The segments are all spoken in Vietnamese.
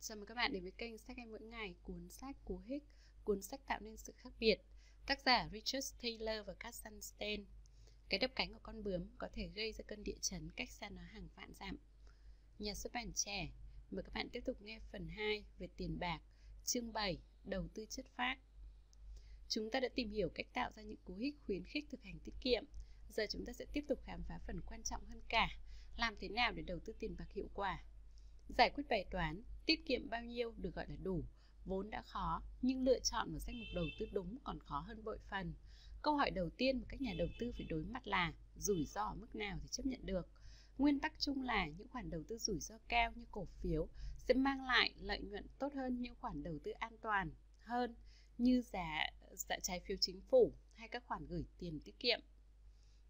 Chào mừng các bạn đến với kênh Sách Em Mỗi Ngày, cuốn sách Cú Hích, cuốn sách tạo nên sự khác biệt. Tác giả Richard Taylor và Carson Stein. Cái đập cánh của con bướm có thể gây ra cơn địa chấn cách xa nó hàng vạn dặm. Nhà xuất bản trẻ, mời các bạn tiếp tục nghe phần 2 về tiền bạc, chương 7, đầu tư chất phát. Chúng ta đã tìm hiểu cách tạo ra những cú hích khuyến khích thực hành tiết kiệm. Giờ chúng ta sẽ tiếp tục khám phá phần quan trọng hơn cả, làm thế nào để đầu tư tiền bạc hiệu quả. Giải quyết bài toán tiết kiệm bao nhiêu được gọi là đủ. Vốn đã khó nhưng lựa chọn một danh mục đầu tư đúng còn khó hơn bội phần. Câu hỏi đầu tiên mà các nhà đầu tư phải đối mặt là rủi ro ở mức nào thì chấp nhận được? Nguyên tắc chung là những khoản đầu tư rủi ro cao như cổ phiếu sẽ mang lại lợi nhuận tốt hơn những khoản đầu tư an toàn hơn như giá, giá trái phiếu chính phủ hay các khoản gửi tiền tiết kiệm.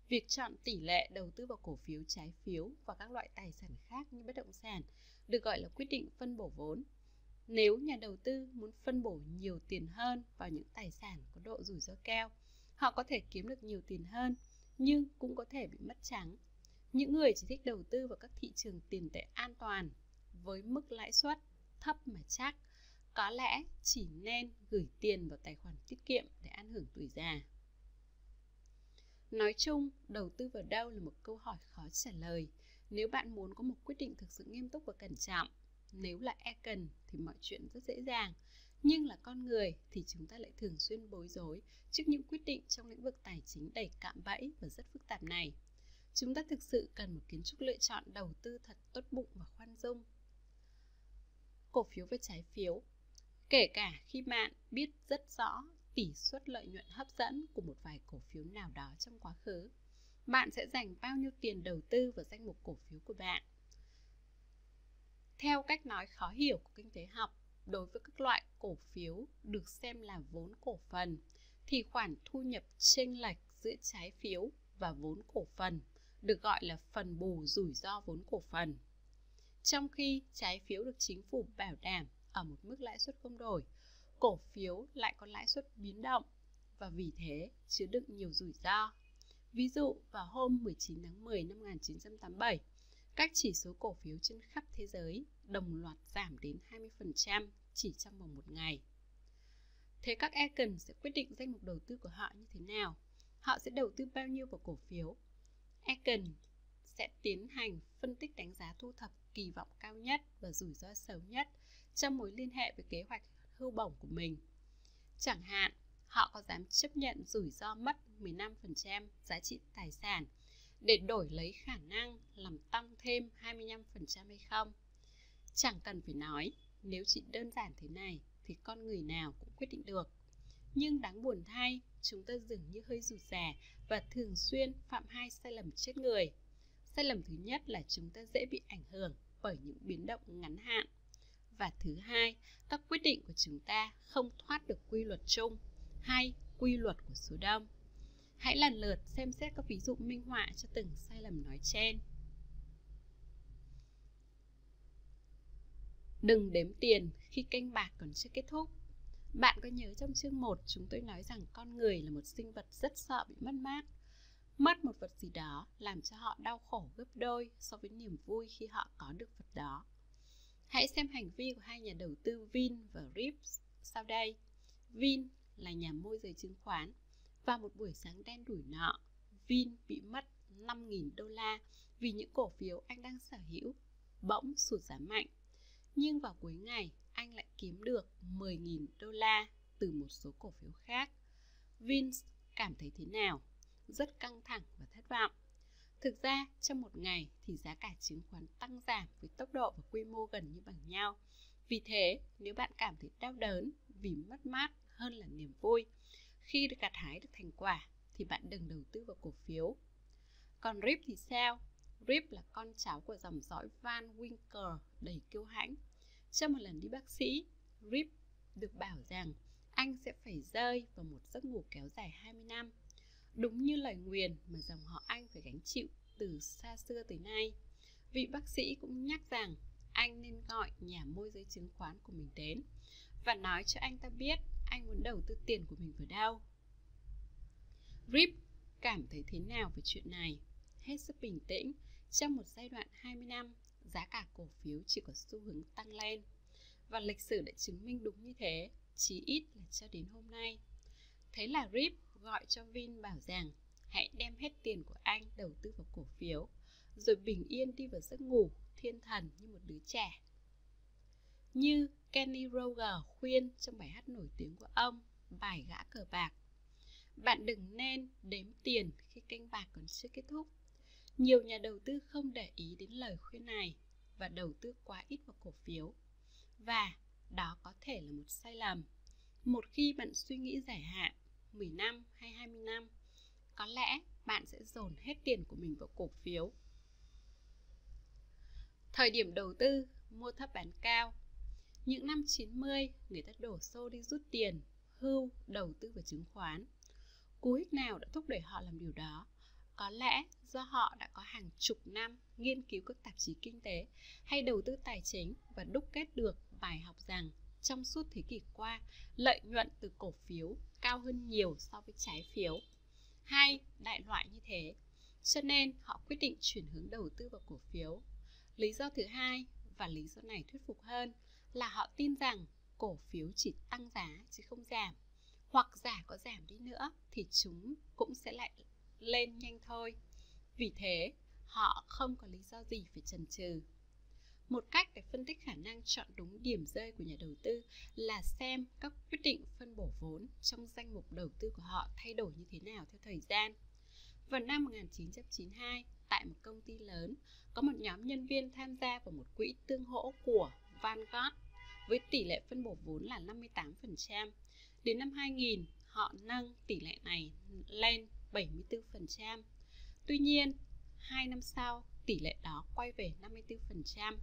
Việc chọn tỷ lệ đầu tư vào cổ phiếu, trái phiếu và các loại tài sản khác như bất động sản được gọi là quyết định phân bổ vốn. Nếu nhà đầu tư muốn phân bổ nhiều tiền hơn vào những tài sản có độ rủi ro cao, họ có thể kiếm được nhiều tiền hơn nhưng cũng có thể bị mất trắng. Những người chỉ thích đầu tư vào các thị trường tiền tệ an toàn với mức lãi suất thấp mà chắc, có lẽ chỉ nên gửi tiền vào tài khoản tiết kiệm để ăn hưởng tuổi già. Nói chung, đầu tư vào đâu là một câu hỏi khó trả lời. Nếu bạn muốn có một quyết định thực sự nghiêm túc và cẩn trọng, nếu là e cần thì mọi chuyện rất dễ dàng. Nhưng là con người thì chúng ta lại thường xuyên bối rối trước những quyết định trong lĩnh vực tài chính đầy cạm bẫy và rất phức tạp này. Chúng ta thực sự cần một kiến trúc lựa chọn đầu tư thật tốt bụng và khoan dung. Cổ phiếu với trái phiếu Kể cả khi bạn biết rất rõ tỷ suất lợi nhuận hấp dẫn của một vài cổ phiếu nào đó trong quá khứ bạn sẽ dành bao nhiêu tiền đầu tư vào danh mục cổ phiếu của bạn theo cách nói khó hiểu của kinh tế học, đối với các loại cổ phiếu được xem là vốn cổ phần, thì khoản thu nhập chênh lệch giữa trái phiếu và vốn cổ phần được gọi là phần bù rủi ro vốn cổ phần trong khi trái phiếu được chính phủ bảo đảm ở một mức lãi suất không đổi, cổ phiếu lại có lãi suất biến động và vì thế chứa đựng nhiều rủi ro. Ví dụ, vào hôm 19 tháng 10 năm 1987, các chỉ số cổ phiếu trên khắp thế giới đồng loạt giảm đến 20% chỉ trong vòng một ngày. Thế các Econ sẽ quyết định danh mục đầu tư của họ như thế nào? Họ sẽ đầu tư bao nhiêu vào cổ phiếu? Econ sẽ tiến hành phân tích đánh giá thu thập kỳ vọng cao nhất và rủi ro xấu nhất trong mối liên hệ với kế hoạch hưu bổng của mình. Chẳng hạn, họ có dám chấp nhận rủi ro mất 15% giá trị tài sản để đổi lấy khả năng làm tăng thêm 25% hay không? Chẳng cần phải nói, nếu chỉ đơn giản thế này thì con người nào cũng quyết định được. Nhưng đáng buồn thay, chúng ta dường như hơi rụt rè và thường xuyên phạm hai sai lầm chết người. Sai lầm thứ nhất là chúng ta dễ bị ảnh hưởng bởi những biến động ngắn hạn và thứ hai các quyết định của chúng ta không thoát được quy luật chung 2. quy luật của số đông hãy lần lượt xem xét các ví dụ minh họa cho từng sai lầm nói trên đừng đếm tiền khi canh bạc còn chưa kết thúc bạn có nhớ trong chương 1 chúng tôi nói rằng con người là một sinh vật rất sợ bị mất mát mất một vật gì đó làm cho họ đau khổ gấp đôi so với niềm vui khi họ có được vật đó Hãy xem hành vi của hai nhà đầu tư Vin và Rips sau đây. Vin là nhà môi giới chứng khoán. và một buổi sáng đen đủi nọ, Vin bị mất 5.000 đô la vì những cổ phiếu anh đang sở hữu bỗng sụt giá mạnh. Nhưng vào cuối ngày, anh lại kiếm được 10.000 đô la từ một số cổ phiếu khác. Vince cảm thấy thế nào? Rất căng thẳng và thất vọng. Thực ra, trong một ngày thì giá cả chứng khoán tăng giảm với tốc độ và quy mô gần như bằng nhau. Vì thế, nếu bạn cảm thấy đau đớn vì mất mát hơn là niềm vui, khi được gặt hái được thành quả thì bạn đừng đầu tư vào cổ phiếu. Còn Rip thì sao? Rip là con cháu của dòng dõi Van Winkler đầy kiêu hãnh. Trong một lần đi bác sĩ, Rip được bảo rằng anh sẽ phải rơi vào một giấc ngủ kéo dài 20 năm Đúng như lời nguyền mà dòng họ Anh phải gánh chịu từ xa xưa tới nay. Vị bác sĩ cũng nhắc rằng anh nên gọi nhà môi giới chứng khoán của mình đến và nói cho anh ta biết anh muốn đầu tư tiền của mình vào đâu. Rip cảm thấy thế nào về chuyện này? Hết sức bình tĩnh, trong một giai đoạn 20 năm, giá cả cổ phiếu chỉ có xu hướng tăng lên. và lịch sử đã chứng minh đúng như thế, chí ít là cho đến hôm nay. Thế là Rip gọi cho Vin bảo rằng hãy đem hết tiền của anh đầu tư vào cổ phiếu, rồi bình yên đi vào giấc ngủ thiên thần như một đứa trẻ. Như Kenny Roger khuyên trong bài hát nổi tiếng của ông, bài gã cờ bạc. Bạn đừng nên đếm tiền khi canh bạc còn chưa kết thúc. Nhiều nhà đầu tư không để ý đến lời khuyên này và đầu tư quá ít vào cổ phiếu. Và đó có thể là một sai lầm. Một khi bạn suy nghĩ dài hạn, 10 năm hay 20 năm, có lẽ bạn sẽ dồn hết tiền của mình vào cổ phiếu. Thời điểm đầu tư, mua thấp bán cao. Những năm 90, người ta đổ xô đi rút tiền, hưu, đầu tư vào chứng khoán. Cú hích nào đã thúc đẩy họ làm điều đó? Có lẽ do họ đã có hàng chục năm nghiên cứu các tạp chí kinh tế hay đầu tư tài chính và đúc kết được bài học rằng trong suốt thế kỷ qua, lợi nhuận từ cổ phiếu cao hơn nhiều so với trái phiếu. Hay đại loại như thế. Cho nên họ quyết định chuyển hướng đầu tư vào cổ phiếu. Lý do thứ hai và lý do này thuyết phục hơn là họ tin rằng cổ phiếu chỉ tăng giá chứ không giảm. Hoặc giả có giảm đi nữa thì chúng cũng sẽ lại lên nhanh thôi. Vì thế, họ không có lý do gì phải chần chừ. Một cách để phân tích khả năng chọn đúng điểm rơi của nhà đầu tư là xem các quyết định phân bổ vốn trong danh mục đầu tư của họ thay đổi như thế nào theo thời gian. Vào năm 1992, tại một công ty lớn, có một nhóm nhân viên tham gia vào một quỹ tương hỗ của Vanguard với tỷ lệ phân bổ vốn là 58%. Đến năm 2000, họ nâng tỷ lệ này lên 74%. Tuy nhiên, 2 năm sau, tỷ lệ đó quay về 54%.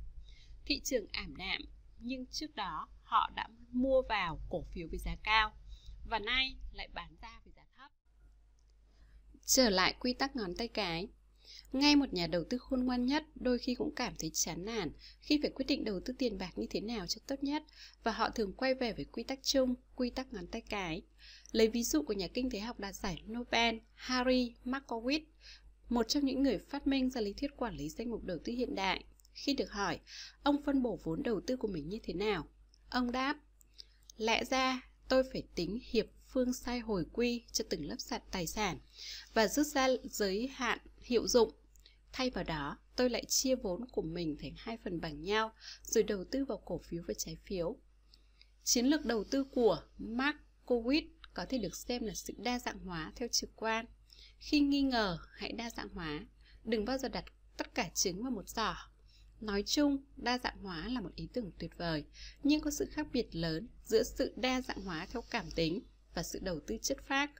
Thị trường ảm đạm, nhưng trước đó họ đã mua vào cổ phiếu với giá cao và nay lại bán ra với giá thấp. Trở lại quy tắc ngón tay cái. Ngay một nhà đầu tư khôn ngoan nhất đôi khi cũng cảm thấy chán nản khi phải quyết định đầu tư tiền bạc như thế nào cho tốt nhất và họ thường quay về với quy tắc chung, quy tắc ngón tay cái. Lấy ví dụ của nhà kinh tế học đạt giải Nobel Harry Markowitz, một trong những người phát minh ra lý thuyết quản lý danh mục đầu tư hiện đại. Khi được hỏi, ông phân bổ vốn đầu tư của mình như thế nào? Ông đáp, lẽ ra tôi phải tính hiệp phương sai hồi quy cho từng lớp sạt tài sản và rút ra giới hạn hiệu dụng. Thay vào đó, tôi lại chia vốn của mình thành hai phần bằng nhau rồi đầu tư vào cổ phiếu và trái phiếu. Chiến lược đầu tư của Mark Kowitz có thể được xem là sự đa dạng hóa theo trực quan. Khi nghi ngờ, hãy đa dạng hóa. Đừng bao giờ đặt tất cả trứng vào một giỏ. Nói chung, đa dạng hóa là một ý tưởng tuyệt vời, nhưng có sự khác biệt lớn giữa sự đa dạng hóa theo cảm tính và sự đầu tư chất phác.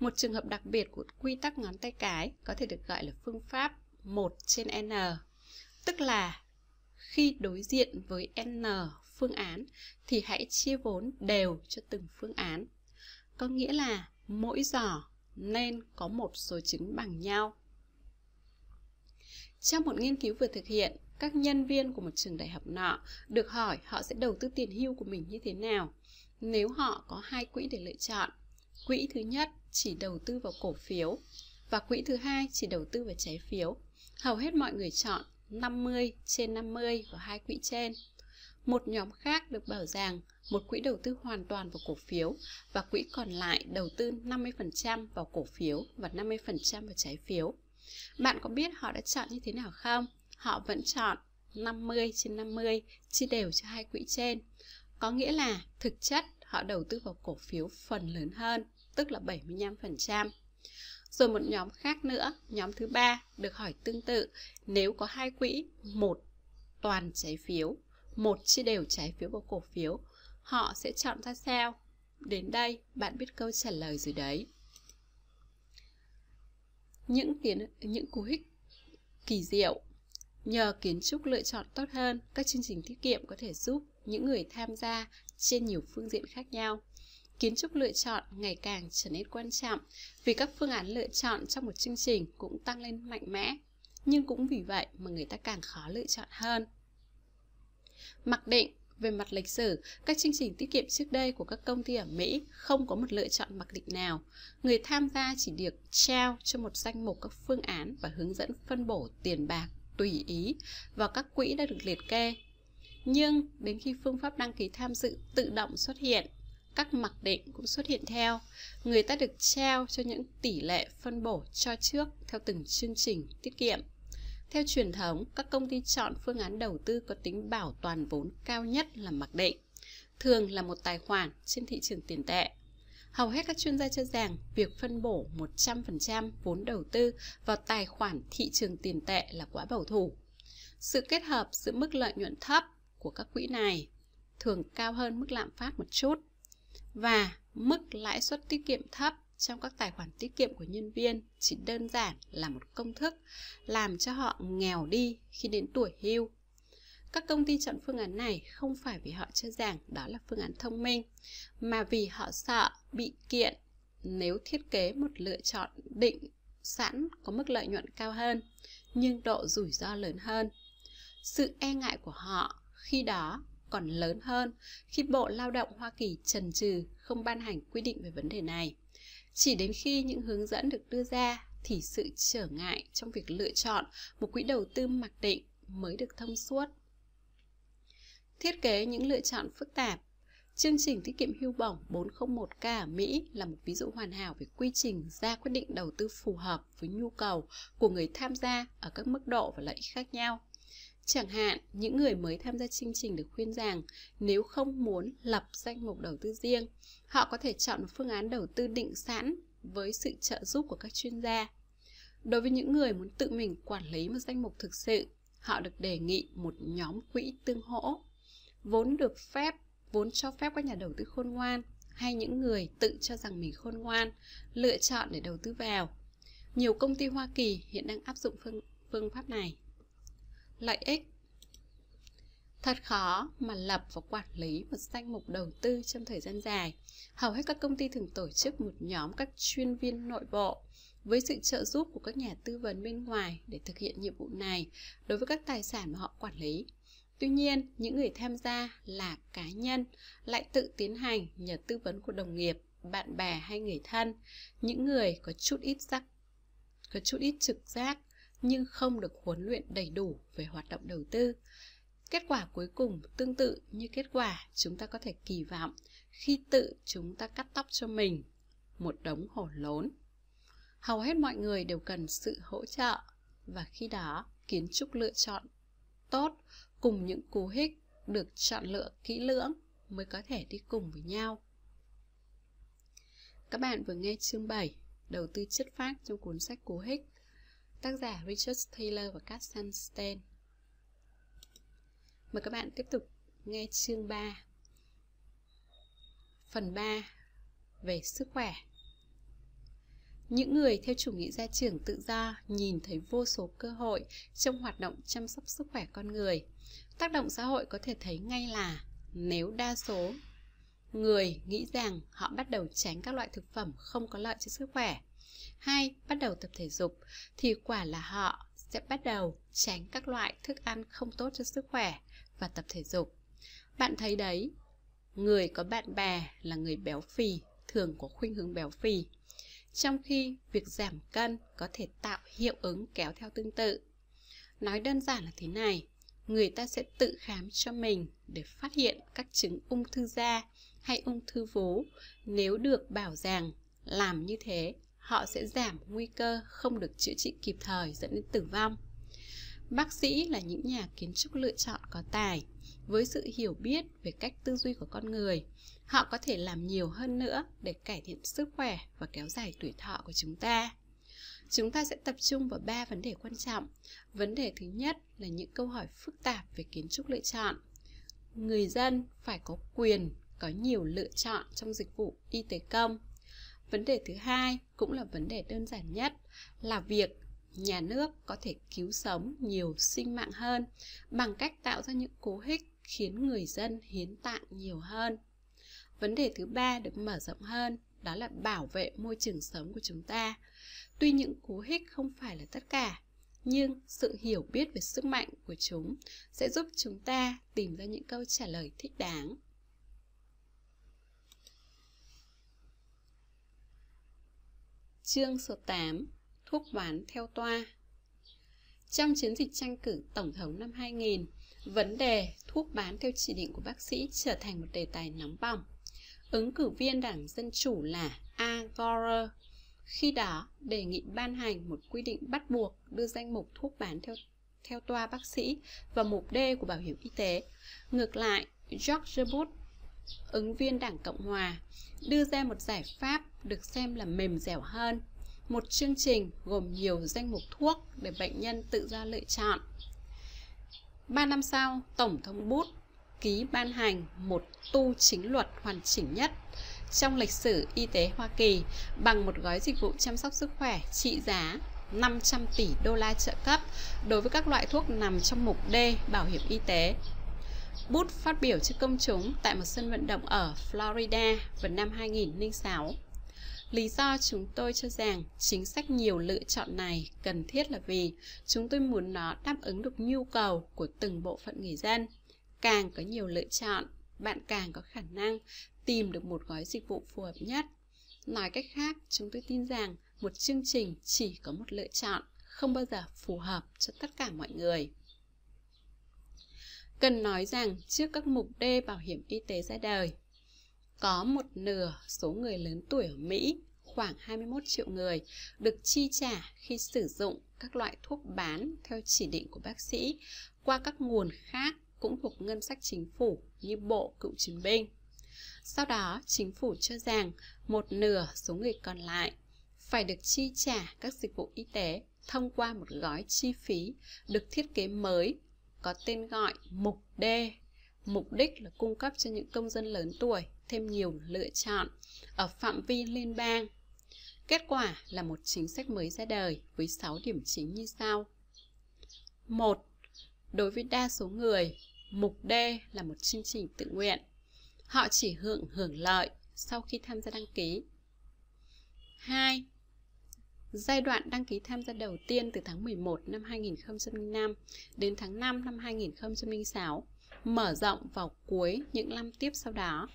Một trường hợp đặc biệt của quy tắc ngón tay cái có thể được gọi là phương pháp 1 trên n, tức là khi đối diện với n phương án thì hãy chia vốn đều cho từng phương án. Có nghĩa là mỗi giỏ nên có một số trứng bằng nhau. Trong một nghiên cứu vừa thực hiện, các nhân viên của một trường đại học nọ được hỏi họ sẽ đầu tư tiền hưu của mình như thế nào nếu họ có hai quỹ để lựa chọn. Quỹ thứ nhất chỉ đầu tư vào cổ phiếu và quỹ thứ hai chỉ đầu tư vào trái phiếu. Hầu hết mọi người chọn 50 trên 50 vào hai quỹ trên. Một nhóm khác được bảo rằng một quỹ đầu tư hoàn toàn vào cổ phiếu và quỹ còn lại đầu tư 50% vào cổ phiếu và 50% vào trái phiếu. Bạn có biết họ đã chọn như thế nào không? Họ vẫn chọn 50 trên 50 chia đều cho hai quỹ trên. Có nghĩa là thực chất họ đầu tư vào cổ phiếu phần lớn hơn, tức là 75%. Rồi một nhóm khác nữa, nhóm thứ ba được hỏi tương tự, nếu có hai quỹ, một toàn trái phiếu, một chia đều trái phiếu vào cổ phiếu, họ sẽ chọn ra sao? Đến đây bạn biết câu trả lời rồi đấy. Những kiến những cú hích kỳ diệu Nhờ kiến trúc lựa chọn tốt hơn, các chương trình tiết kiệm có thể giúp những người tham gia trên nhiều phương diện khác nhau. Kiến trúc lựa chọn ngày càng trở nên quan trọng vì các phương án lựa chọn trong một chương trình cũng tăng lên mạnh mẽ, nhưng cũng vì vậy mà người ta càng khó lựa chọn hơn. Mặc định về mặt lịch sử, các chương trình tiết kiệm trước đây của các công ty ở Mỹ không có một lựa chọn mặc định nào. Người tham gia chỉ được trao cho một danh mục các phương án và hướng dẫn phân bổ tiền bạc tùy ý vào các quỹ đã được liệt kê. Nhưng đến khi phương pháp đăng ký tham dự tự động xuất hiện, các mặc định cũng xuất hiện theo. Người ta được trao cho những tỷ lệ phân bổ cho trước theo từng chương trình tiết kiệm. Theo truyền thống, các công ty chọn phương án đầu tư có tính bảo toàn vốn cao nhất là mặc định, thường là một tài khoản trên thị trường tiền tệ. Hầu hết các chuyên gia cho rằng việc phân bổ 100% vốn đầu tư vào tài khoản thị trường tiền tệ là quá bảo thủ. Sự kết hợp giữa mức lợi nhuận thấp của các quỹ này thường cao hơn mức lạm phát một chút và mức lãi suất tiết kiệm thấp trong các tài khoản tiết kiệm của nhân viên chỉ đơn giản là một công thức làm cho họ nghèo đi khi đến tuổi hưu. Các công ty chọn phương án này không phải vì họ cho rằng đó là phương án thông minh, mà vì họ sợ bị kiện nếu thiết kế một lựa chọn định sẵn có mức lợi nhuận cao hơn, nhưng độ rủi ro lớn hơn. Sự e ngại của họ khi đó, còn lớn hơn khi Bộ Lao động Hoa Kỳ trần trừ không ban hành quy định về vấn đề này. Chỉ đến khi những hướng dẫn được đưa ra thì sự trở ngại trong việc lựa chọn một quỹ đầu tư mặc định mới được thông suốt. Thiết kế những lựa chọn phức tạp, Chương trình tiết kiệm hưu bổng 401k ở Mỹ là một ví dụ hoàn hảo về quy trình ra quyết định đầu tư phù hợp với nhu cầu của người tham gia ở các mức độ và lợi ích khác nhau. Chẳng hạn, những người mới tham gia chương trình được khuyên rằng nếu không muốn lập danh mục đầu tư riêng, họ có thể chọn một phương án đầu tư định sẵn với sự trợ giúp của các chuyên gia. Đối với những người muốn tự mình quản lý một danh mục thực sự, họ được đề nghị một nhóm quỹ tương hỗ. Vốn được phép, vốn cho phép các nhà đầu tư khôn ngoan hay những người tự cho rằng mình khôn ngoan lựa chọn để đầu tư vào. Nhiều công ty Hoa Kỳ hiện đang áp dụng phương, phương pháp này lợi ích Thật khó mà lập và quản lý một danh mục đầu tư trong thời gian dài. Hầu hết các công ty thường tổ chức một nhóm các chuyên viên nội bộ với sự trợ giúp của các nhà tư vấn bên ngoài để thực hiện nhiệm vụ này đối với các tài sản mà họ quản lý. Tuy nhiên, những người tham gia là cá nhân lại tự tiến hành nhờ tư vấn của đồng nghiệp, bạn bè hay người thân, những người có chút ít giác có chút ít trực giác nhưng không được huấn luyện đầy đủ về hoạt động đầu tư. Kết quả cuối cùng tương tự như kết quả chúng ta có thể kỳ vọng khi tự chúng ta cắt tóc cho mình, một đống hổ lốn. Hầu hết mọi người đều cần sự hỗ trợ và khi đó kiến trúc lựa chọn tốt cùng những cú hích được chọn lựa kỹ lưỡng mới có thể đi cùng với nhau. Các bạn vừa nghe chương 7 Đầu tư chất phát trong cuốn sách Cú hích tác giả Richard Taylor và Kat Sunstein. Mời các bạn tiếp tục nghe chương 3 Phần 3 về sức khỏe những người theo chủ nghĩa gia trưởng tự do nhìn thấy vô số cơ hội trong hoạt động chăm sóc sức khỏe con người. Tác động xã hội có thể thấy ngay là nếu đa số người nghĩ rằng họ bắt đầu tránh các loại thực phẩm không có lợi cho sức khỏe hai bắt đầu tập thể dục thì quả là họ sẽ bắt đầu tránh các loại thức ăn không tốt cho sức khỏe và tập thể dục. Bạn thấy đấy, người có bạn bè là người béo phì thường có khuynh hướng béo phì. Trong khi việc giảm cân có thể tạo hiệu ứng kéo theo tương tự. Nói đơn giản là thế này, người ta sẽ tự khám cho mình để phát hiện các chứng ung thư da hay ung thư vú nếu được bảo rằng làm như thế họ sẽ giảm nguy cơ không được chữa trị kịp thời dẫn đến tử vong. Bác sĩ là những nhà kiến trúc lựa chọn có tài, với sự hiểu biết về cách tư duy của con người. Họ có thể làm nhiều hơn nữa để cải thiện sức khỏe và kéo dài tuổi thọ của chúng ta. Chúng ta sẽ tập trung vào ba vấn đề quan trọng. Vấn đề thứ nhất là những câu hỏi phức tạp về kiến trúc lựa chọn. Người dân phải có quyền có nhiều lựa chọn trong dịch vụ y tế công Vấn đề thứ hai cũng là vấn đề đơn giản nhất là việc nhà nước có thể cứu sống nhiều sinh mạng hơn bằng cách tạo ra những cố hích khiến người dân hiến tạng nhiều hơn. Vấn đề thứ ba được mở rộng hơn đó là bảo vệ môi trường sống của chúng ta. Tuy những cú hích không phải là tất cả, nhưng sự hiểu biết về sức mạnh của chúng sẽ giúp chúng ta tìm ra những câu trả lời thích đáng. Chương số 8 Thuốc bán theo toa Trong chiến dịch tranh cử Tổng thống năm 2000, vấn đề thuốc bán theo chỉ định của bác sĩ trở thành một đề tài nóng bỏng. Ứng cử viên đảng Dân Chủ là A. Gore khi đó đề nghị ban hành một quy định bắt buộc đưa danh mục thuốc bán theo theo toa bác sĩ và mục D của bảo hiểm y tế. Ngược lại, George Bush, ứng viên đảng Cộng Hòa, đưa ra một giải pháp được xem là mềm dẻo hơn. Một chương trình gồm nhiều danh mục thuốc để bệnh nhân tự do lựa chọn. Ba năm sau, Tổng thống Bush ký ban hành một tu chính luật hoàn chỉnh nhất trong lịch sử y tế Hoa Kỳ bằng một gói dịch vụ chăm sóc sức khỏe trị giá 500 tỷ đô la trợ cấp đối với các loại thuốc nằm trong mục D bảo hiểm y tế. Bút phát biểu trước công chúng tại một sân vận động ở Florida vào năm 2006. Lý do chúng tôi cho rằng chính sách nhiều lựa chọn này cần thiết là vì chúng tôi muốn nó đáp ứng được nhu cầu của từng bộ phận người dân. Càng có nhiều lựa chọn, bạn càng có khả năng tìm được một gói dịch vụ phù hợp nhất. Nói cách khác, chúng tôi tin rằng một chương trình chỉ có một lựa chọn, không bao giờ phù hợp cho tất cả mọi người. Cần nói rằng trước các mục D bảo hiểm y tế ra đời, có một nửa số người lớn tuổi ở Mỹ, khoảng 21 triệu người, được chi trả khi sử dụng các loại thuốc bán theo chỉ định của bác sĩ qua các nguồn khác cũng thuộc ngân sách chính phủ như Bộ Cựu chiến binh. Sau đó, chính phủ cho rằng một nửa số người còn lại phải được chi trả các dịch vụ y tế thông qua một gói chi phí được thiết kế mới có tên gọi Mục D. Mục đích là cung cấp cho những công dân lớn tuổi thêm nhiều lựa chọn ở phạm vi liên bang. Kết quả là một chính sách mới ra đời với 6 điểm chính như sau. 1. Đối với đa số người, mục D là một chương trình tự nguyện. Họ chỉ hưởng hưởng lợi sau khi tham gia đăng ký. 2. Giai đoạn đăng ký tham gia đầu tiên từ tháng 11 năm 2005 đến tháng 5 năm 2006, mở rộng vào cuối những năm tiếp sau đó.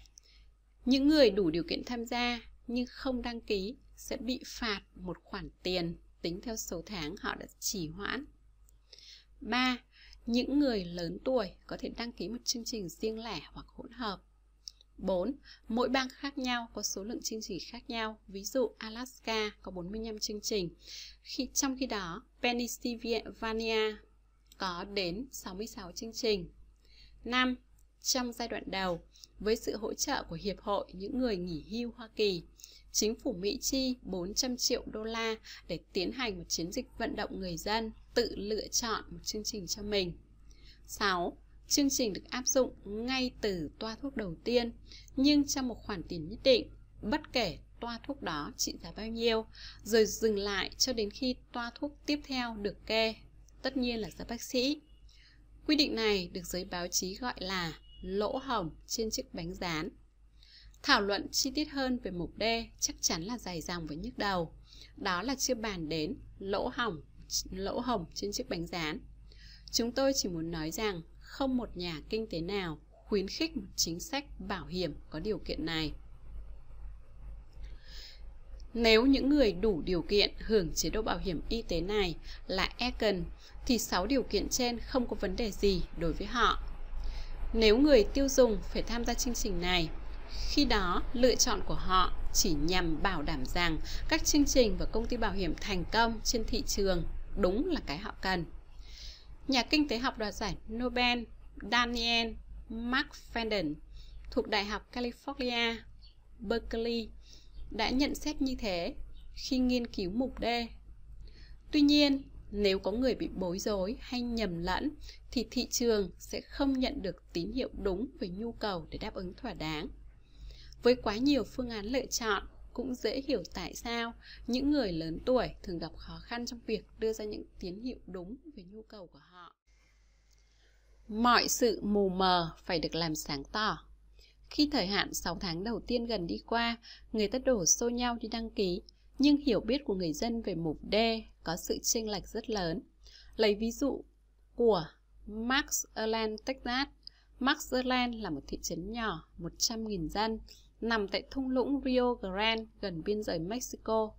Những người đủ điều kiện tham gia nhưng không đăng ký sẽ bị phạt một khoản tiền tính theo số tháng họ đã trì hoãn. 3. Những người lớn tuổi có thể đăng ký một chương trình riêng lẻ hoặc hỗn hợp. 4. Mỗi bang khác nhau có số lượng chương trình khác nhau. Ví dụ Alaska có 45 chương trình. Khi trong khi đó, Pennsylvania có đến 66 chương trình. 5. Trong giai đoạn đầu, với sự hỗ trợ của Hiệp hội những người nghỉ hưu Hoa Kỳ, chính phủ Mỹ chi 400 triệu đô la để tiến hành một chiến dịch vận động người dân tự lựa chọn một chương trình cho mình. 6. Chương trình được áp dụng ngay từ toa thuốc đầu tiên, nhưng trong một khoản tiền nhất định, bất kể toa thuốc đó trị giá bao nhiêu, rồi dừng lại cho đến khi toa thuốc tiếp theo được kê, tất nhiên là do bác sĩ. Quy định này được giới báo chí gọi là lỗ hổng trên chiếc bánh rán. Thảo luận chi tiết hơn về mục D chắc chắn là dài dòng và nhức đầu. Đó là chưa bàn đến lỗ hỏng lỗ hổng trên chiếc bánh rán. Chúng tôi chỉ muốn nói rằng không một nhà kinh tế nào khuyến khích một chính sách bảo hiểm có điều kiện này. Nếu những người đủ điều kiện hưởng chế độ bảo hiểm y tế này là Eken, thì 6 điều kiện trên không có vấn đề gì đối với họ. Nếu người tiêu dùng phải tham gia chương trình này, khi đó lựa chọn của họ chỉ nhằm bảo đảm rằng các chương trình và công ty bảo hiểm thành công trên thị trường đúng là cái họ cần. Nhà kinh tế học đoạt giải Nobel Daniel McFadden thuộc Đại học California, Berkeley đã nhận xét như thế khi nghiên cứu mục D. Tuy nhiên, nếu có người bị bối rối hay nhầm lẫn thì thị trường sẽ không nhận được tín hiệu đúng về nhu cầu để đáp ứng thỏa đáng. Với quá nhiều phương án lựa chọn, cũng dễ hiểu tại sao những người lớn tuổi thường gặp khó khăn trong việc đưa ra những tín hiệu đúng về nhu cầu của họ. Mọi sự mù mờ phải được làm sáng tỏ. Khi thời hạn 6 tháng đầu tiên gần đi qua, người ta đổ xô nhau đi đăng ký, nhưng hiểu biết của người dân về mục D có sự chênh lệch rất lớn. Lấy ví dụ của Max Erland, Texas. Max Erland là một thị trấn nhỏ, 100.000 dân, nằm tại thung lũng Rio Grande gần biên giới Mexico.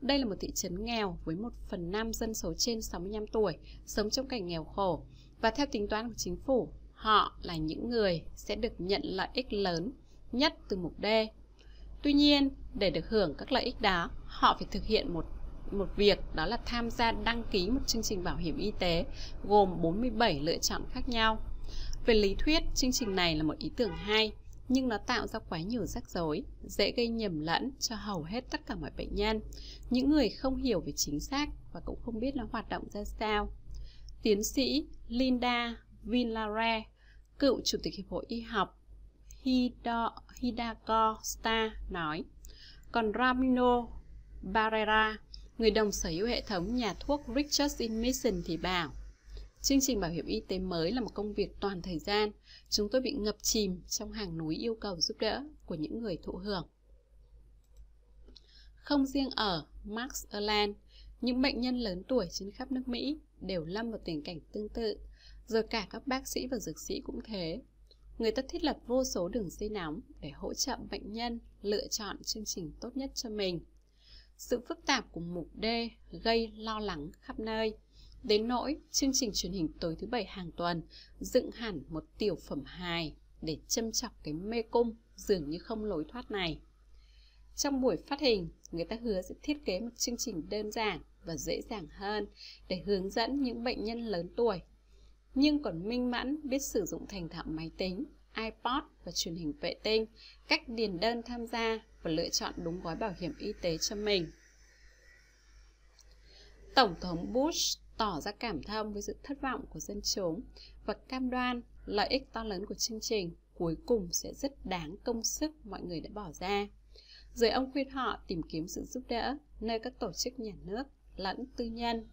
Đây là một thị trấn nghèo với 1 phần 5 dân số trên 65 tuổi, sống trong cảnh nghèo khổ. Và theo tính toán của chính phủ, họ là những người sẽ được nhận lợi ích lớn nhất từ mục D. Tuy nhiên, để được hưởng các lợi ích đó, họ phải thực hiện một một việc đó là tham gia đăng ký một chương trình bảo hiểm y tế gồm 47 lựa chọn khác nhau. Về lý thuyết, chương trình này là một ý tưởng hay, nhưng nó tạo ra quá nhiều rắc rối, dễ gây nhầm lẫn cho hầu hết tất cả mọi bệnh nhân. Những người không hiểu về chính xác và cũng không biết nó hoạt động ra sao. Tiến sĩ Linda Villare, cựu chủ tịch Hiệp hội Y học Hidako Star nói, còn Ramiro Barrera, người đồng sở hữu hệ thống nhà thuốc Richards in Mission thì bảo, Chương trình bảo hiểm y tế mới là một công việc toàn thời gian. Chúng tôi bị ngập chìm trong hàng núi yêu cầu giúp đỡ của những người thụ hưởng. Không riêng ở Max Erland, những bệnh nhân lớn tuổi trên khắp nước Mỹ đều lâm vào tình cảnh tương tự, rồi cả các bác sĩ và dược sĩ cũng thế. Người ta thiết lập vô số đường dây nóng để hỗ trợ bệnh nhân lựa chọn chương trình tốt nhất cho mình. Sự phức tạp của mục D gây lo lắng khắp nơi. Đến nỗi, chương trình truyền hình tối thứ bảy hàng tuần dựng hẳn một tiểu phẩm hài để châm chọc cái mê cung dường như không lối thoát này. Trong buổi phát hình, người ta hứa sẽ thiết kế một chương trình đơn giản và dễ dàng hơn để hướng dẫn những bệnh nhân lớn tuổi nhưng còn minh mẫn biết sử dụng thành thạo máy tính, iPod và truyền hình vệ tinh, cách điền đơn tham gia và lựa chọn đúng gói bảo hiểm y tế cho mình. Tổng thống Bush tỏ ra cảm thông với sự thất vọng của dân chúng và cam đoan lợi ích to lớn của chương trình cuối cùng sẽ rất đáng công sức mọi người đã bỏ ra. Rồi ông khuyên họ tìm kiếm sự giúp đỡ nơi các tổ chức nhà nước lẫn tư nhân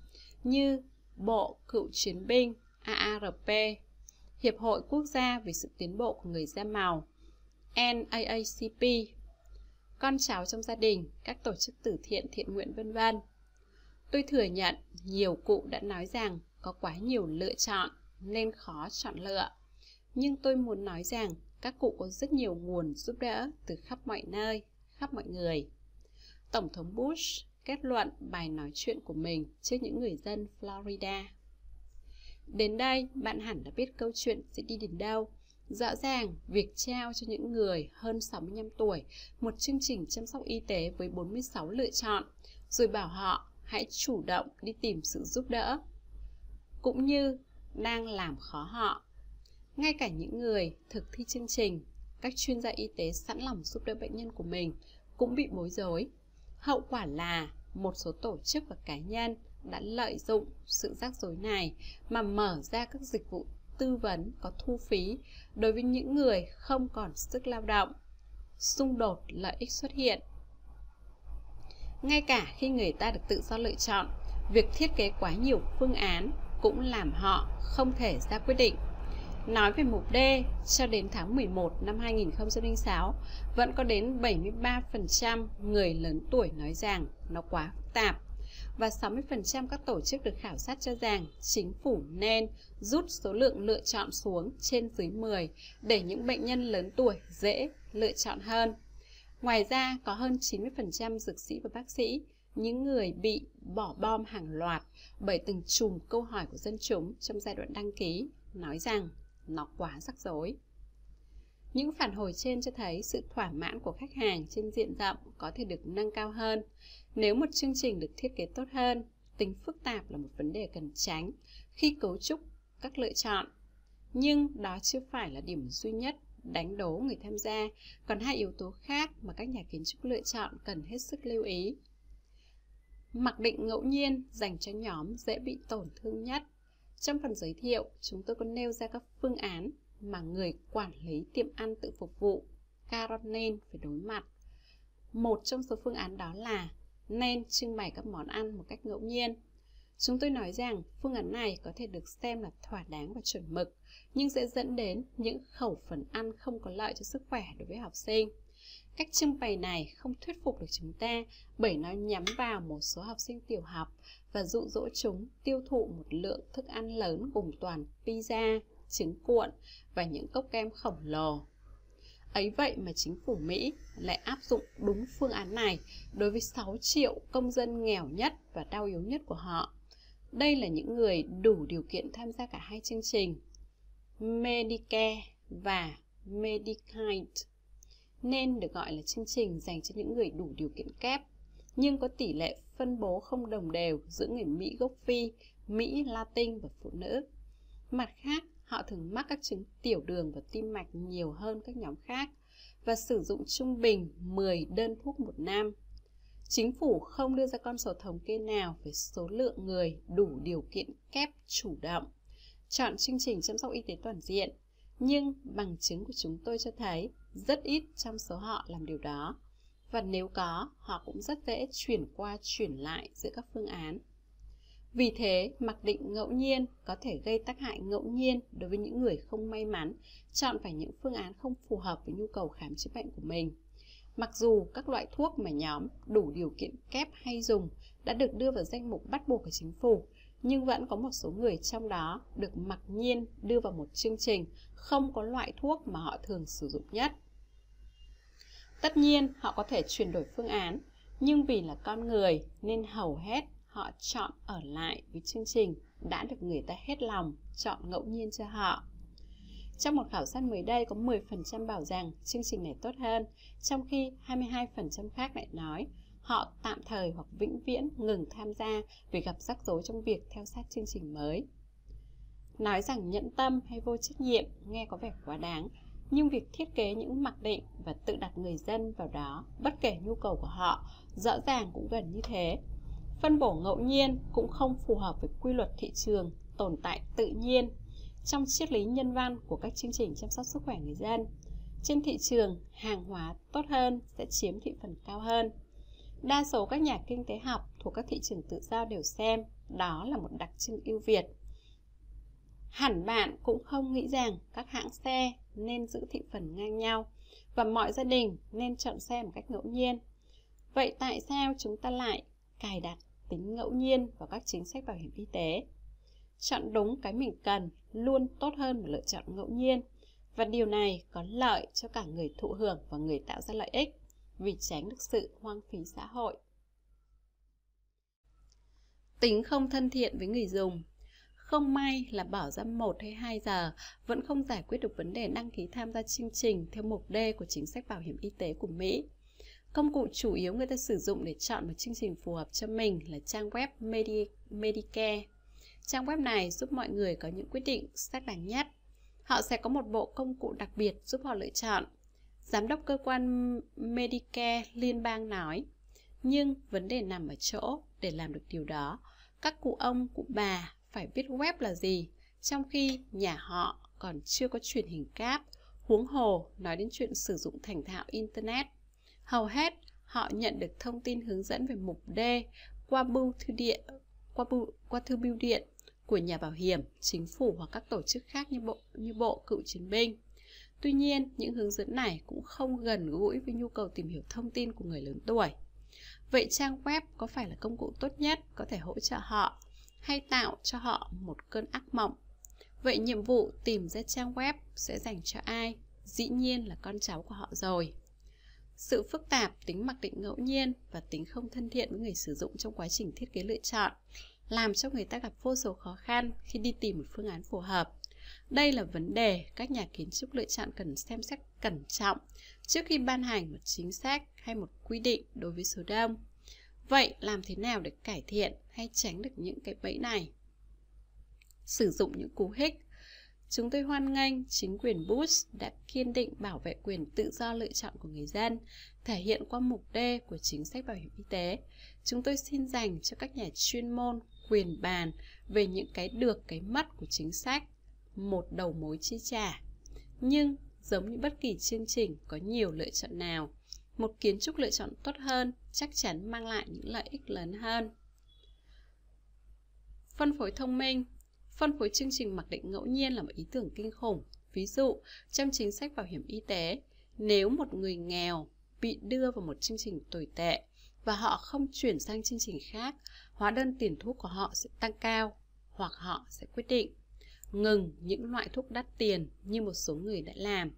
như Bộ Cựu Chiến binh, AARP, Hiệp hội Quốc gia về sự tiến bộ của người da màu, NAACP, con cháu trong gia đình, các tổ chức từ thiện thiện nguyện vân vân. Tôi thừa nhận nhiều cụ đã nói rằng có quá nhiều lựa chọn nên khó chọn lựa. Nhưng tôi muốn nói rằng các cụ có rất nhiều nguồn giúp đỡ từ khắp mọi nơi, khắp mọi người. Tổng thống Bush kết luận bài nói chuyện của mình trước những người dân Florida. Đến đây, bạn hẳn đã biết câu chuyện sẽ đi đến đâu. Rõ ràng, việc trao cho những người hơn 65 tuổi một chương trình chăm sóc y tế với 46 lựa chọn, rồi bảo họ hãy chủ động đi tìm sự giúp đỡ cũng như đang làm khó họ. Ngay cả những người thực thi chương trình các chuyên gia y tế sẵn lòng giúp đỡ bệnh nhân của mình cũng bị bối rối. Hậu quả là một số tổ chức và cá nhân đã lợi dụng sự rắc rối này mà mở ra các dịch vụ tư vấn có thu phí đối với những người không còn sức lao động xung đột lợi ích xuất hiện ngay cả khi người ta được tự do lựa chọn, việc thiết kế quá nhiều phương án cũng làm họ không thể ra quyết định. Nói về mục D, cho đến tháng 11 năm 2006, vẫn có đến 73% người lớn tuổi nói rằng nó quá phức tạp và 60% các tổ chức được khảo sát cho rằng chính phủ nên rút số lượng lựa chọn xuống trên dưới 10 để những bệnh nhân lớn tuổi dễ lựa chọn hơn. Ngoài ra, có hơn 90% dược sĩ và bác sĩ, những người bị bỏ bom hàng loạt bởi từng chùm câu hỏi của dân chúng trong giai đoạn đăng ký, nói rằng nó quá rắc rối. Những phản hồi trên cho thấy sự thỏa mãn của khách hàng trên diện rộng có thể được nâng cao hơn. Nếu một chương trình được thiết kế tốt hơn, tính phức tạp là một vấn đề cần tránh khi cấu trúc các lựa chọn. Nhưng đó chưa phải là điểm duy nhất đánh đố người tham gia, còn hai yếu tố khác mà các nhà kiến trúc lựa chọn cần hết sức lưu ý. Mặc định ngẫu nhiên dành cho nhóm dễ bị tổn thương nhất. Trong phần giới thiệu, chúng tôi có nêu ra các phương án mà người quản lý tiệm ăn tự phục vụ Caroline phải đối mặt. Một trong số phương án đó là nên trưng bày các món ăn một cách ngẫu nhiên. Chúng tôi nói rằng phương án này có thể được xem là thỏa đáng và chuẩn mực nhưng sẽ dẫn đến những khẩu phần ăn không có lợi cho sức khỏe đối với học sinh. Cách trưng bày này không thuyết phục được chúng ta bởi nó nhắm vào một số học sinh tiểu học và dụ dỗ chúng tiêu thụ một lượng thức ăn lớn gồm toàn pizza, trứng cuộn và những cốc kem khổng lồ. Ấy vậy mà chính phủ Mỹ lại áp dụng đúng phương án này đối với 6 triệu công dân nghèo nhất và đau yếu nhất của họ. Đây là những người đủ điều kiện tham gia cả hai chương trình Medicare và Medicaid nên được gọi là chương trình dành cho những người đủ điều kiện kép, nhưng có tỷ lệ phân bố không đồng đều giữa người Mỹ gốc Phi, Mỹ Latin và phụ nữ. Mặt khác, họ thường mắc các chứng tiểu đường và tim mạch nhiều hơn các nhóm khác và sử dụng trung bình 10 đơn thuốc một năm. Chính phủ không đưa ra con số thống kê nào về số lượng người đủ điều kiện kép chủ động chọn chương trình chăm sóc y tế toàn diện, nhưng bằng chứng của chúng tôi cho thấy rất ít trong số họ làm điều đó. Và nếu có, họ cũng rất dễ chuyển qua chuyển lại giữa các phương án. Vì thế, mặc định ngẫu nhiên có thể gây tác hại ngẫu nhiên đối với những người không may mắn chọn phải những phương án không phù hợp với nhu cầu khám chữa bệnh của mình. Mặc dù các loại thuốc mà nhóm đủ điều kiện kép hay dùng đã được đưa vào danh mục bắt buộc của chính phủ, nhưng vẫn có một số người trong đó được mặc nhiên đưa vào một chương trình không có loại thuốc mà họ thường sử dụng nhất. Tất nhiên, họ có thể chuyển đổi phương án, nhưng vì là con người nên hầu hết họ chọn ở lại với chương trình đã được người ta hết lòng chọn ngẫu nhiên cho họ. Trong một khảo sát mới đây có 10% bảo rằng chương trình này tốt hơn, trong khi 22% khác lại nói họ tạm thời hoặc vĩnh viễn ngừng tham gia vì gặp rắc rối trong việc theo sát chương trình mới. Nói rằng nhẫn tâm hay vô trách nhiệm nghe có vẻ quá đáng, nhưng việc thiết kế những mặc định và tự đặt người dân vào đó bất kể nhu cầu của họ rõ ràng cũng gần như thế phân bổ ngẫu nhiên cũng không phù hợp với quy luật thị trường, tồn tại tự nhiên trong triết lý nhân văn của các chương trình chăm sóc sức khỏe người dân. Trên thị trường, hàng hóa tốt hơn sẽ chiếm thị phần cao hơn. Đa số các nhà kinh tế học thuộc các thị trường tự do đều xem đó là một đặc trưng ưu việt. Hẳn bạn cũng không nghĩ rằng các hãng xe nên giữ thị phần ngang nhau và mọi gia đình nên chọn xe một cách ngẫu nhiên. Vậy tại sao chúng ta lại cài đặt tính ngẫu nhiên vào các chính sách bảo hiểm y tế chọn đúng cái mình cần luôn tốt hơn một lựa chọn ngẫu nhiên và điều này có lợi cho cả người thụ hưởng và người tạo ra lợi ích, vì tránh được sự hoang phí xã hội. Tính không thân thiện với người dùng không may là bỏ ra 1 hay 2 giờ, vẫn không giải quyết được vấn đề đăng ký tham gia chương trình theo mục D của chính sách bảo hiểm y tế của Mỹ. Công cụ chủ yếu người ta sử dụng để chọn một chương trình phù hợp cho mình là trang web Medi Medicare. Trang web này giúp mọi người có những quyết định xác đáng nhất. Họ sẽ có một bộ công cụ đặc biệt giúp họ lựa chọn Giám đốc cơ quan Medicare liên bang nói, nhưng vấn đề nằm ở chỗ để làm được điều đó, các cụ ông, cụ bà phải biết web là gì, trong khi nhà họ còn chưa có truyền hình cáp, huống hồ nói đến chuyện sử dụng thành thạo Internet. Hầu hết họ nhận được thông tin hướng dẫn về mục D qua bưu thư điện, qua, bưu, qua thư bưu điện của nhà bảo hiểm, chính phủ hoặc các tổ chức khác như bộ như bộ cựu chiến binh. Tuy nhiên, những hướng dẫn này cũng không gần gũi với nhu cầu tìm hiểu thông tin của người lớn tuổi. Vậy trang web có phải là công cụ tốt nhất có thể hỗ trợ họ hay tạo cho họ một cơn ác mộng? Vậy nhiệm vụ tìm ra trang web sẽ dành cho ai? Dĩ nhiên là con cháu của họ rồi. Sự phức tạp, tính mặc định ngẫu nhiên và tính không thân thiện với người sử dụng trong quá trình thiết kế lựa chọn làm cho người ta gặp vô số khó khăn khi đi tìm một phương án phù hợp. Đây là vấn đề các nhà kiến trúc lựa chọn cần xem xét cẩn trọng trước khi ban hành một chính sách hay một quy định đối với số đông. Vậy làm thế nào để cải thiện hay tránh được những cái bẫy này? Sử dụng những cú hích Chúng tôi hoan nghênh chính quyền Bush đã kiên định bảo vệ quyền tự do lựa chọn của người dân, thể hiện qua mục D của chính sách bảo hiểm y tế. Chúng tôi xin dành cho các nhà chuyên môn quyền bàn về những cái được cái mất của chính sách một đầu mối chi trả. Nhưng giống như bất kỳ chương trình có nhiều lựa chọn nào, một kiến trúc lựa chọn tốt hơn chắc chắn mang lại những lợi ích lớn hơn. Phân phối thông minh Phân phối chương trình mặc định ngẫu nhiên là một ý tưởng kinh khủng. Ví dụ, trong chính sách bảo hiểm y tế, nếu một người nghèo bị đưa vào một chương trình tồi tệ và họ không chuyển sang chương trình khác, hóa đơn tiền thuốc của họ sẽ tăng cao hoặc họ sẽ quyết định ngừng những loại thuốc đắt tiền như một số người đã làm.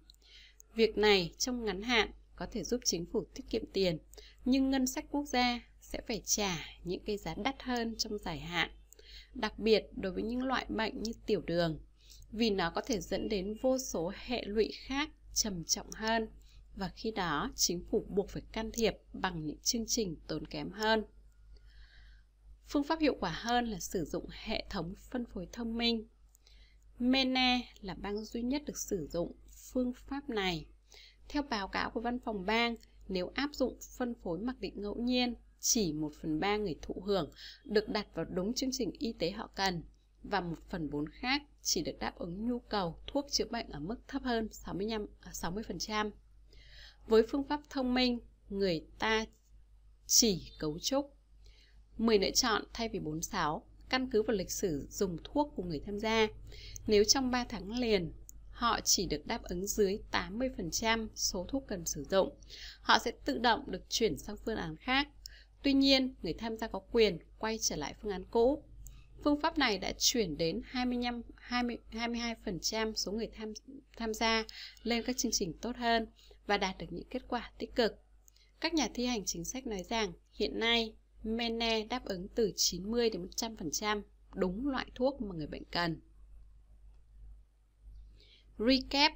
Việc này trong ngắn hạn có thể giúp chính phủ tiết kiệm tiền, nhưng ngân sách quốc gia sẽ phải trả những cái giá đắt hơn trong dài hạn. Đặc biệt đối với những loại bệnh như tiểu đường, vì nó có thể dẫn đến vô số hệ lụy khác trầm trọng hơn và khi đó chính phủ buộc phải can thiệp bằng những chương trình tốn kém hơn. Phương pháp hiệu quả hơn là sử dụng hệ thống phân phối thông minh. Maine là bang duy nhất được sử dụng phương pháp này. Theo báo cáo của văn phòng bang, nếu áp dụng phân phối mặc định ngẫu nhiên, chỉ 1 phần 3 người thụ hưởng được đặt vào đúng chương trình y tế họ cần và 1 phần 4 khác chỉ được đáp ứng nhu cầu thuốc chữa bệnh ở mức thấp hơn 65, 60%. À, Với phương pháp thông minh, người ta chỉ cấu trúc 10 lựa chọn thay vì 46 căn cứ vào lịch sử dùng thuốc của người tham gia. Nếu trong 3 tháng liền họ chỉ được đáp ứng dưới 80% số thuốc cần sử dụng, họ sẽ tự động được chuyển sang phương án khác. Tuy nhiên, người tham gia có quyền quay trở lại phương án cũ. Phương pháp này đã chuyển đến 25 20, 22% số người tham tham gia lên các chương trình tốt hơn và đạt được những kết quả tích cực. Các nhà thi hành chính sách nói rằng hiện nay Mene đáp ứng từ 90 đến 100% đúng loại thuốc mà người bệnh cần. Recap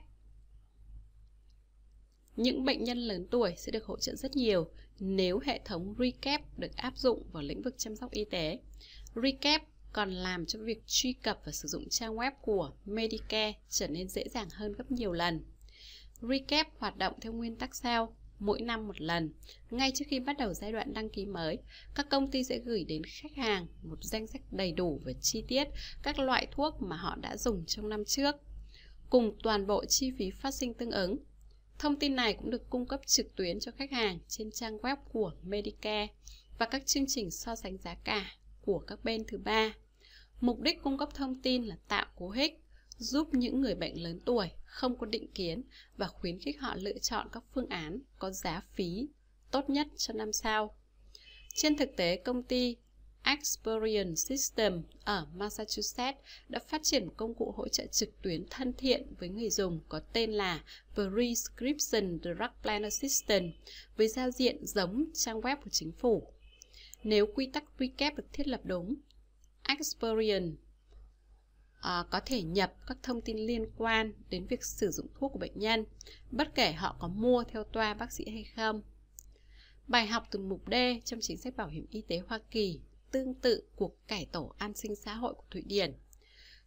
Những bệnh nhân lớn tuổi sẽ được hỗ trợ rất nhiều nếu hệ thống Recap được áp dụng vào lĩnh vực chăm sóc y tế. Recap còn làm cho việc truy cập và sử dụng trang web của Medicare trở nên dễ dàng hơn gấp nhiều lần. Recap hoạt động theo nguyên tắc sau mỗi năm một lần. Ngay trước khi bắt đầu giai đoạn đăng ký mới, các công ty sẽ gửi đến khách hàng một danh sách đầy đủ và chi tiết các loại thuốc mà họ đã dùng trong năm trước, cùng toàn bộ chi phí phát sinh tương ứng. Thông tin này cũng được cung cấp trực tuyến cho khách hàng trên trang web của Medicare và các chương trình so sánh giá cả của các bên thứ ba. Mục đích cung cấp thông tin là tạo cú hích, giúp những người bệnh lớn tuổi không có định kiến và khuyến khích họ lựa chọn các phương án có giá phí tốt nhất cho năm sau. Trên thực tế, công ty Experian System ở Massachusetts đã phát triển một công cụ hỗ trợ trực tuyến thân thiện với người dùng có tên là Prescription Drug Planner System với giao diện giống trang web của chính phủ. Nếu quy tắc recap được thiết lập đúng, Experience à, có thể nhập các thông tin liên quan đến việc sử dụng thuốc của bệnh nhân, bất kể họ có mua theo toa bác sĩ hay không. Bài học từ mục D trong chính sách bảo hiểm y tế Hoa Kỳ tương tự cuộc cải tổ an sinh xã hội của Thụy Điển.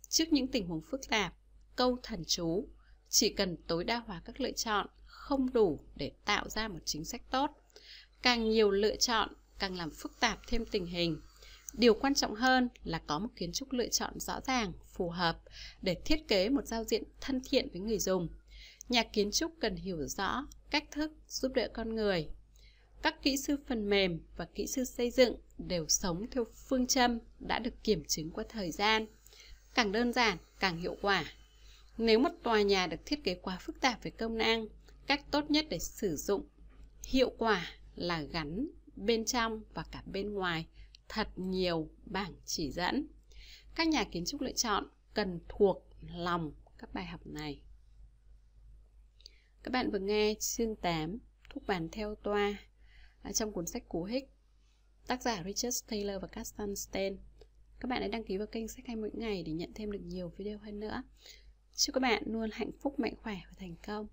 Trước những tình huống phức tạp, câu thần chú chỉ cần tối đa hóa các lựa chọn không đủ để tạo ra một chính sách tốt. Càng nhiều lựa chọn càng làm phức tạp thêm tình hình Điều quan trọng hơn là có một kiến trúc lựa chọn rõ ràng, phù hợp để thiết kế một giao diện thân thiện với người dùng. Nhà kiến trúc cần hiểu rõ cách thức giúp đỡ con người. Các kỹ sư phần mềm và kỹ sư xây dựng đều sống theo phương châm đã được kiểm chứng qua thời gian. Càng đơn giản, càng hiệu quả. Nếu một tòa nhà được thiết kế quá phức tạp về công năng, cách tốt nhất để sử dụng hiệu quả là gắn bên trong và cả bên ngoài thật nhiều bảng chỉ dẫn. Các nhà kiến trúc lựa chọn cần thuộc lòng các bài học này. Các bạn vừa nghe chương 8 thúc bàn theo toa trong cuốn sách Cú Hích tác giả Richard Taylor và Castan Stein. Các bạn hãy đăng ký vào kênh sách hay mỗi ngày để nhận thêm được nhiều video hơn nữa. Chúc các bạn luôn hạnh phúc, mạnh khỏe và thành công.